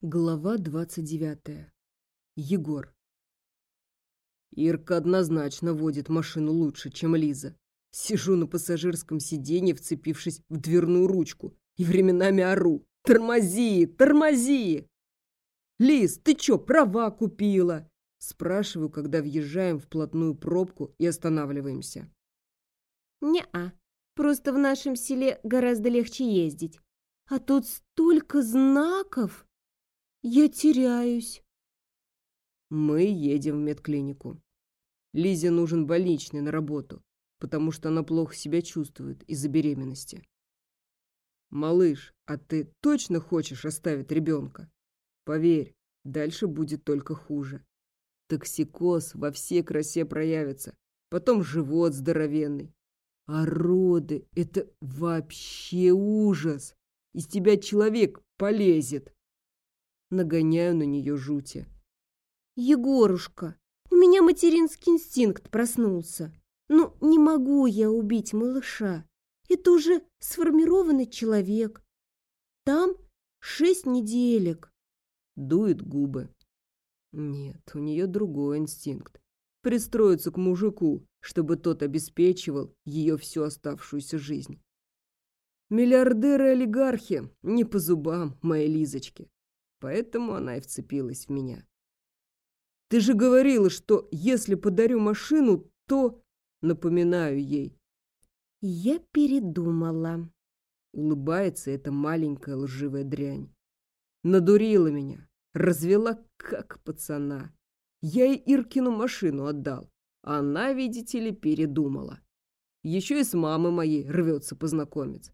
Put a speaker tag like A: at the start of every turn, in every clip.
A: Глава 29. Егор. Ирка однозначно водит машину лучше, чем Лиза. Сижу на пассажирском сиденье, вцепившись в дверную ручку, и временами ору. «Тормози! Тормози!» «Лиз, ты чё, права купила?» Спрашиваю, когда въезжаем в плотную пробку и останавливаемся.
B: «Не-а, просто в нашем селе гораздо легче ездить. А тут столько знаков!» Я теряюсь.
A: Мы едем в медклинику. Лизе нужен больничный на работу, потому что она плохо себя чувствует из-за беременности. Малыш, а ты точно хочешь оставить ребенка? Поверь, дальше будет только хуже. Токсикоз во всей красе проявится, потом живот здоровенный. А роды — это вообще ужас. Из тебя человек полезет нагоняю на нее жути.
B: «Егорушка, у меня материнский инстинкт проснулся. Ну, не могу я убить малыша. Это уже сформированный человек. Там шесть неделек».
A: Дует губы. Нет, у нее другой инстинкт. Пристроиться к мужику, чтобы тот обеспечивал ее всю оставшуюся жизнь. Миллиардеры-олигархи не по зубам моей Лизочке. Поэтому она и вцепилась в меня. «Ты же говорила, что если подарю машину, то...» Напоминаю ей.
B: «Я передумала».
A: Улыбается эта маленькая лживая дрянь. Надурила меня, развела как пацана. Я ей Иркину машину отдал, она, видите ли, передумала. Еще и с мамой моей рвется познакомиться.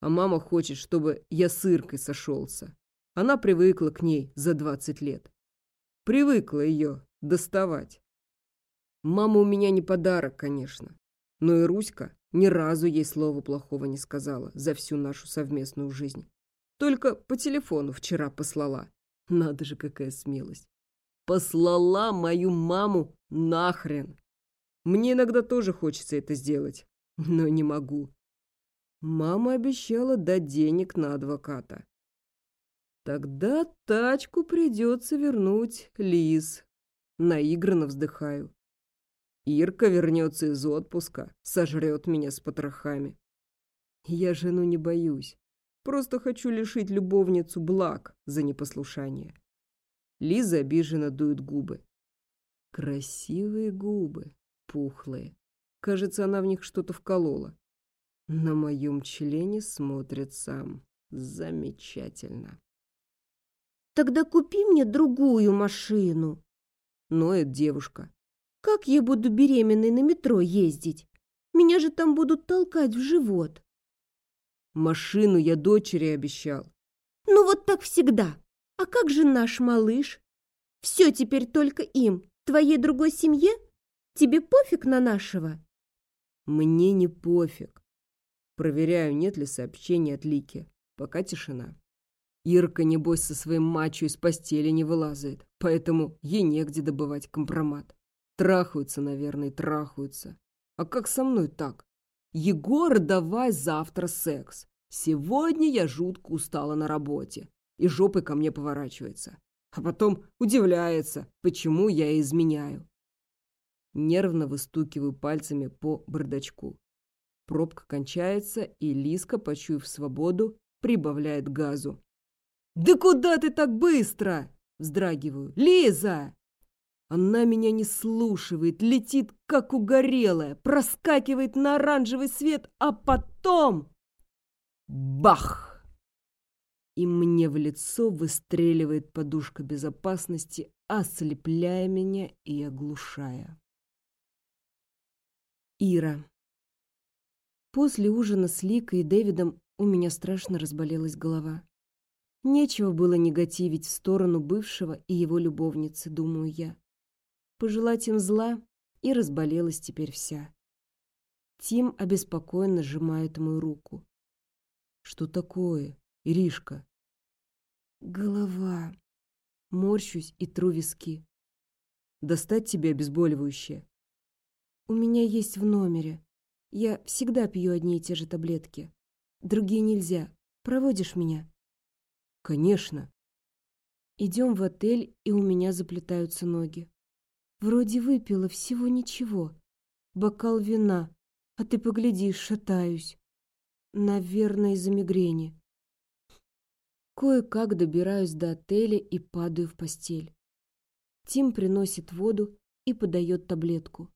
A: А мама хочет, чтобы я с Иркой сошелся. Она привыкла к ней за двадцать лет. Привыкла ее доставать. Мама у меня не подарок, конечно. Но и Руська ни разу ей слова плохого не сказала за всю нашу совместную жизнь. Только по телефону вчера послала. Надо же, какая смелость. Послала мою маму нахрен. Мне иногда тоже хочется это сделать, но не могу. Мама обещала дать денег на адвоката. Тогда тачку придется вернуть Лиз. Наигранно вздыхаю. Ирка вернется из отпуска, сожрет меня с потрохами. Я жену не боюсь. Просто хочу лишить любовницу благ за непослушание. Лиза обиженно дует губы. Красивые губы, пухлые. Кажется, она в них что-то вколола. На моем члене смотрит сам. Замечательно.
B: Тогда купи мне другую машину.
A: Ноет девушка.
B: Как я буду беременной на метро ездить? Меня же там будут толкать в живот.
A: Машину я дочери обещал.
B: Ну вот так всегда. А как же наш малыш? Все теперь только им, твоей другой семье? Тебе пофиг на нашего?
A: Мне не пофиг. Проверяю, нет ли сообщений от Лики. Пока тишина. Ирка, небось, со своим мачо из постели не вылазает, поэтому ей негде добывать компромат. Трахаются, наверное, трахаются. А как со мной так? Егор, давай завтра секс. Сегодня я жутко устала на работе. И жопой ко мне поворачивается. А потом удивляется, почему я изменяю. Нервно выстукиваю пальцами по бардачку. Пробка кончается, и Лиска, почуяв свободу, прибавляет газу. «Да куда ты так быстро?» Вздрагиваю. «Лиза!» Она меня не слушает, летит как угорелая, проскакивает на оранжевый свет, а потом... Бах! И мне в лицо выстреливает подушка безопасности, ослепляя меня и оглушая. Ира. После ужина с Ликой и Дэвидом у меня страшно разболелась голова. Нечего было негативить в сторону бывшего и его любовницы, думаю я. Пожелать им зла, и разболелась теперь вся. Тим обеспокоенно сжимает мою руку. «Что такое, Иришка?» «Голова». Морщусь и тру виски. «Достать тебе обезболивающее?» «У меня есть в номере. Я всегда пью одни и те же таблетки. Другие нельзя. Проводишь меня?» Конечно.
B: Идем в отель, и у меня заплетаются ноги. Вроде выпила всего ничего. Бокал вина, а ты поглядишь, шатаюсь. Наверное, из-за мигрени. Кое-как добираюсь до отеля и падаю в постель. Тим приносит воду и подает таблетку.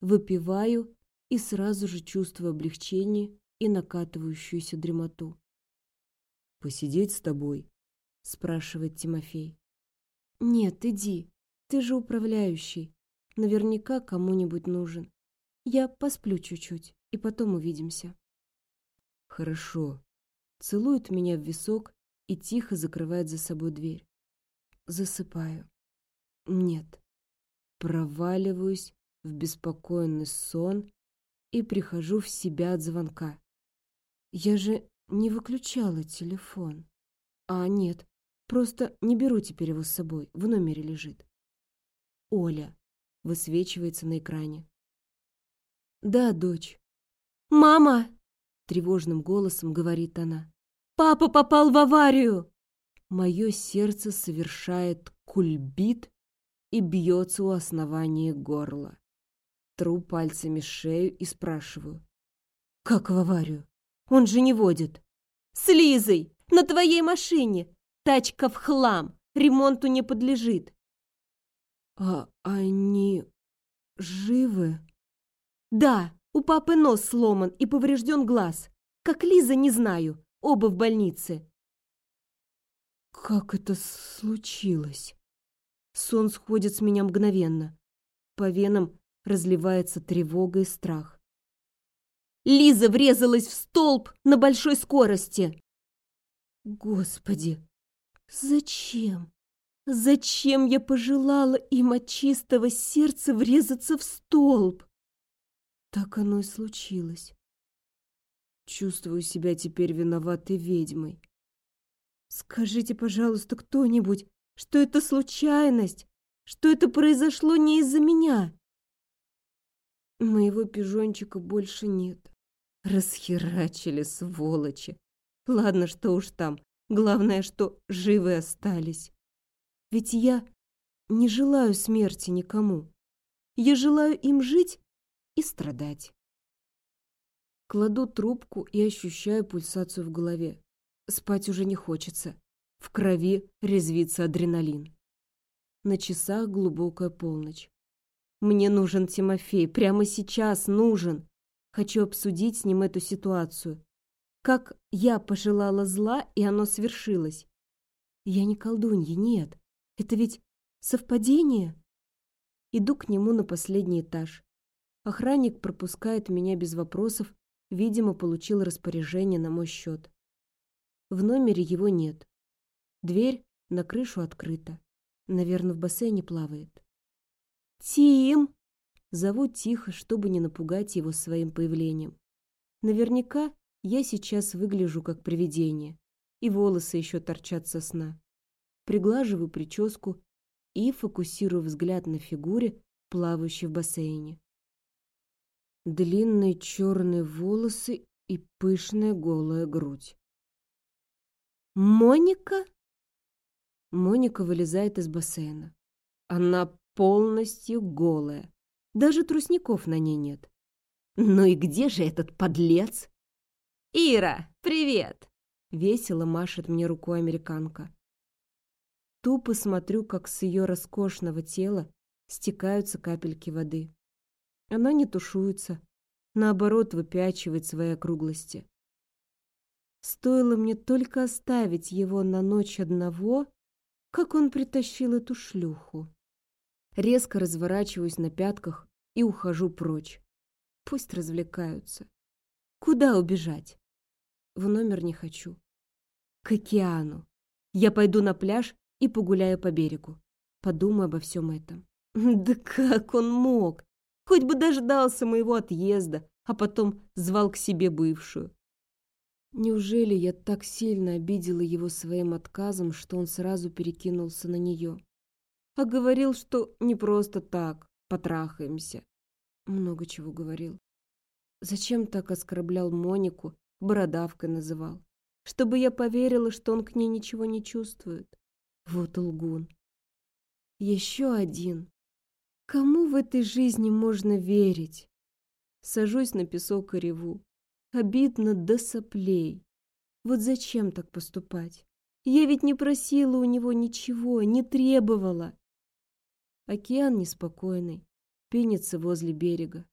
B: Выпиваю и сразу же чувствую облегчение и накатывающуюся дремоту.
A: «Посидеть с тобой?» — спрашивает Тимофей.
B: «Нет, иди. Ты же управляющий. Наверняка кому-нибудь нужен. Я посплю чуть-чуть, и потом увидимся».
A: «Хорошо». Целует меня в висок и тихо закрывает за собой дверь. Засыпаю. Нет. Проваливаюсь в беспокойный сон и прихожу в себя от звонка. Я же не выключала телефон. А, нет, просто не беру теперь его с собой, в номере лежит. Оля высвечивается на экране. «Да, дочь».
B: «Мама!»
A: — тревожным голосом говорит она.
B: «Папа попал в аварию!»
A: Мое сердце совершает кульбит и бьется у основания горла. Тру пальцами шею и спрашиваю. «Как в аварию? Он же не водит!»
B: «С Лизой! На твоей машине! Тачка в хлам! Ремонту не подлежит!»
A: «А они живы?»
B: «Да, у папы нос сломан и поврежден глаз. Как Лиза, не знаю. Оба в больнице».
A: «Как это случилось?» Сон сходит с меня мгновенно. По венам разливается тревога и страх.
B: Лиза врезалась в столб на большой скорости.
A: Господи, зачем?
B: Зачем я пожелала им от чистого сердца врезаться в столб?
A: Так оно и случилось. Чувствую себя теперь виноватой ведьмой.
B: Скажите, пожалуйста, кто-нибудь, что это случайность, что это произошло не из-за меня.
A: Моего пижончика больше нет. Расхерачили, сволочи. Ладно, что уж там. Главное, что живы остались. Ведь я не желаю смерти никому. Я желаю им жить и страдать. Кладу трубку и ощущаю пульсацию в голове. Спать уже не хочется. В крови резвится адреналин. На часах глубокая полночь. Мне нужен Тимофей, прямо сейчас нужен. Хочу обсудить с ним эту ситуацию. Как я пожелала зла, и оно свершилось. Я не колдунья, нет. Это ведь совпадение? Иду к нему на последний этаж. Охранник пропускает меня без вопросов, видимо, получил распоряжение на мой счет. В номере его нет. Дверь на крышу открыта. Наверное, в бассейне плавает.
B: «Тим!»
A: Зову тихо, чтобы не напугать его своим появлением. Наверняка я сейчас выгляжу как привидение, и волосы еще торчат со сна. Приглаживаю прическу и фокусирую взгляд на фигуре, плавающей в бассейне. Длинные черные волосы и пышная голая грудь.
B: «Моника?»
A: Моника вылезает из бассейна. Она полностью голая. Даже трусников на ней нет.
B: Ну и где же этот подлец? «Ира, привет!»
A: Весело машет мне рукой американка. Тупо смотрю, как с ее роскошного тела стекаются капельки воды. Она не тушуется, наоборот, выпячивает свои округлости. Стоило мне только оставить его на ночь одного, как он притащил эту шлюху. Резко разворачиваюсь на пятках и ухожу прочь. Пусть развлекаются. Куда убежать? В номер не хочу. К океану. Я пойду на пляж и погуляю по берегу. Подумаю обо всем этом. Да как он мог? Хоть бы дождался моего отъезда, а потом звал к себе бывшую. Неужели я так сильно обидела его своим отказом, что он сразу перекинулся на нее? А говорил, что не просто так, потрахаемся. Много чего говорил. Зачем так оскорблял Монику, бородавкой называл? Чтобы я поверила, что он к ней ничего не чувствует.
B: Вот лгун. Еще один. Кому в этой жизни можно верить? Сажусь на песок и реву. Обидно до соплей. Вот зачем так поступать? Я ведь не просила у него ничего, не требовала. Океан неспокойный, пенится возле берега.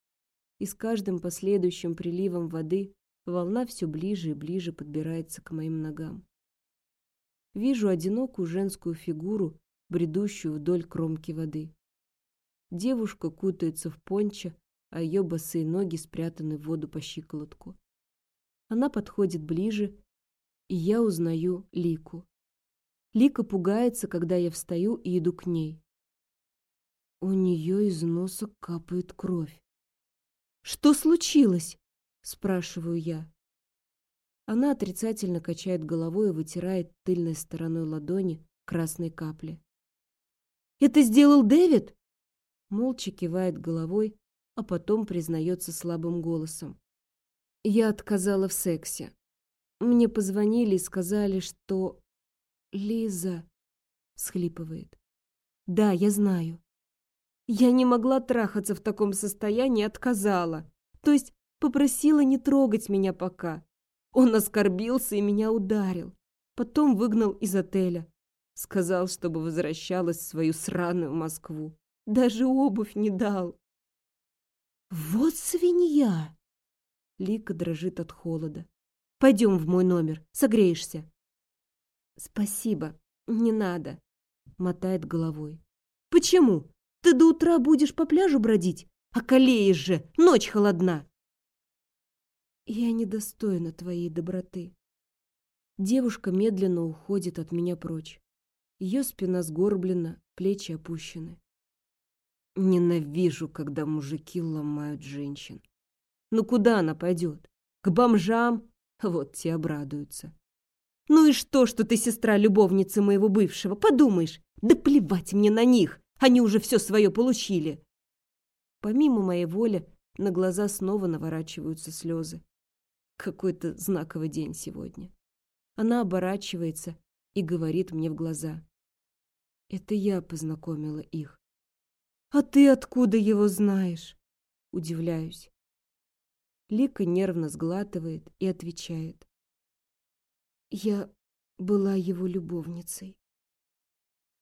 B: И с каждым последующим приливом воды волна все ближе и ближе подбирается к моим ногам. Вижу одинокую женскую фигуру, бредущую вдоль кромки воды. Девушка кутается в пончо, а ее босые ноги спрятаны в воду по щиколотку. Она подходит ближе, и я узнаю Лику. Лика пугается, когда я встаю и иду к ней. У нее из носа капает кровь. «Что случилось?» — спрашиваю я. Она отрицательно качает головой и вытирает тыльной стороной ладони красные капли. «Это сделал Дэвид?» Молча кивает головой, а потом признается слабым голосом. «Я отказала в сексе. Мне позвонили и сказали, что...» «Лиза...» — схлипывает. «Да, я знаю. Я не могла трахаться в таком состоянии, отказала. То есть попросила не трогать меня пока. Он оскорбился и меня ударил. Потом выгнал из отеля. Сказал, чтобы возвращалась в свою сраную Москву. Даже обувь не дал. Вот свинья! Лика дрожит от холода. Пойдем в мой номер, согреешься. Спасибо, не надо, мотает головой. Почему? Ты до утра будешь по пляжу бродить? А колеешь же, ночь холодна. Я недостойна твоей доброты. Девушка медленно уходит от меня прочь. Ее спина сгорблена, плечи опущены. Ненавижу, когда мужики ломают женщин. Ну куда она пойдет? К бомжам? Вот те обрадуются. Ну и что, что ты сестра любовницы моего бывшего? Подумаешь, да плевать мне на них, они уже все свое получили. Помимо моей воли, на глаза снова наворачиваются слезы. Какой-то знаковый день сегодня. Она оборачивается и говорит мне в глаза. Это я познакомила их. А ты откуда его знаешь? Удивляюсь. Лика нервно сглатывает и отвечает. Я была его любовницей.